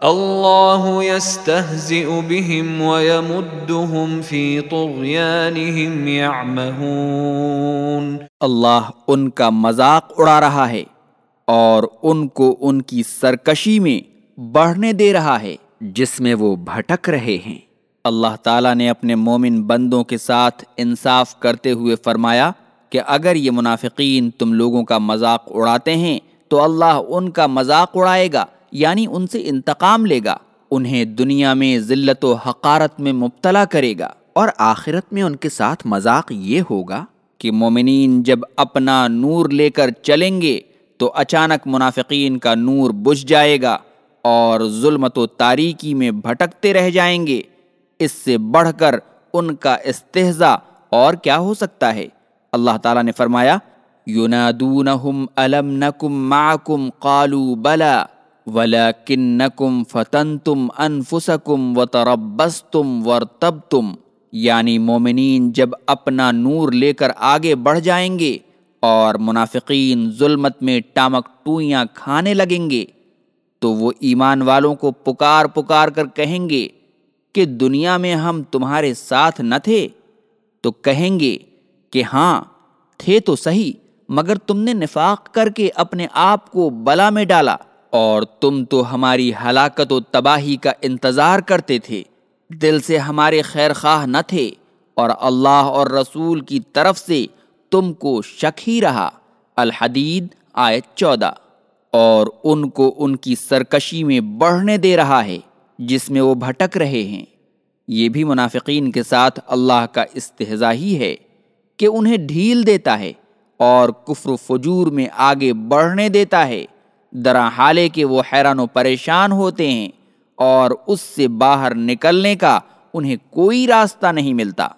اللہ يستهزئ بهم ويمدهم في طغيانهم يعمهون اللہ ان کا مذاق اڑا رہا ہے اور ان کو ان کی سرکشی میں بڑھنے دے رہا ہے جس میں وہ بھٹک رہے ہیں۔ اللہ تعالیٰ نے اپنے مومن بندوں کے ساتھ انصاف کرتے ہوئے فرمایا کہ اگر یہ منافقین تم لوگوں کا مذاق اڑاتے ہیں تو اللہ ان کا مذاق اڑائے گا۔ یعنی ان سے انتقام لے گا، انہیں دنیا میں ذلت و حقارت میں مبتلا کرے گا۔ اور آخرت میں ان کے ساتھ مذاق یہ ہوگا کہ مومنین جب اپنا نور لے کر چلیں گے تو اچانک منافقین کا نور بجھ جائے گا اور ظلمت و تاریکی میں بھٹکتے رہ جائیں گے۔ اس سے بڑھ کر ان کا استحضا اور کیا ہو سکتا ہے؟ اللہ تعالیٰ نے فرمایا، یونادونہم الم نکم معکم بلا۔ ولیکنکم فتنتم انفسکم وتربستم ورتبتم یعنی مومنین جب اپنا نور لے کر آگے بڑھ جائیں گے اور منافقین ظلمت میں ٹامک ٹوئیاں کھانے لگیں گے، تو وہ ایمان والوں کو پکار پکار کر کہیں گے کہ دنیا میں ہم تمہارے ساتھ نہ تھے۔ تو کہیں گے کہ ہاں تھے تو صحیح، مگر تم نے نفاق کر کے اپنے آپ کو بلا میں ڈالا۔ اور تم تو ہماری ہلاکت و تباہی کا انتظار کرتے تھے۔ دل سے ہمارے خیر خواہ نہ تھے اور اللہ اور رسول کی طرف سے تم کو شک ہی رہا۔ الحدید، آیت چودہ۔ اور ان کو ان کی سرکشی میں بڑھنے دے رہا ہے، جس میں وہ بھٹک رہے ہیں۔ یہ بھی منافقین کے ساتھ اللہ کا استحضا ہی ہے کہ انہیں ڈھیل دیتا ہے اور کفر و فجور میں آگے بڑھنے دیتا ہے۔ درا حالے کہ وہ حیران و پریشان ہوتے ہیں اور اس سے باہر نکلنے کا انہیں کوئی راستہ نہیں ملتا۔